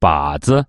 靶子。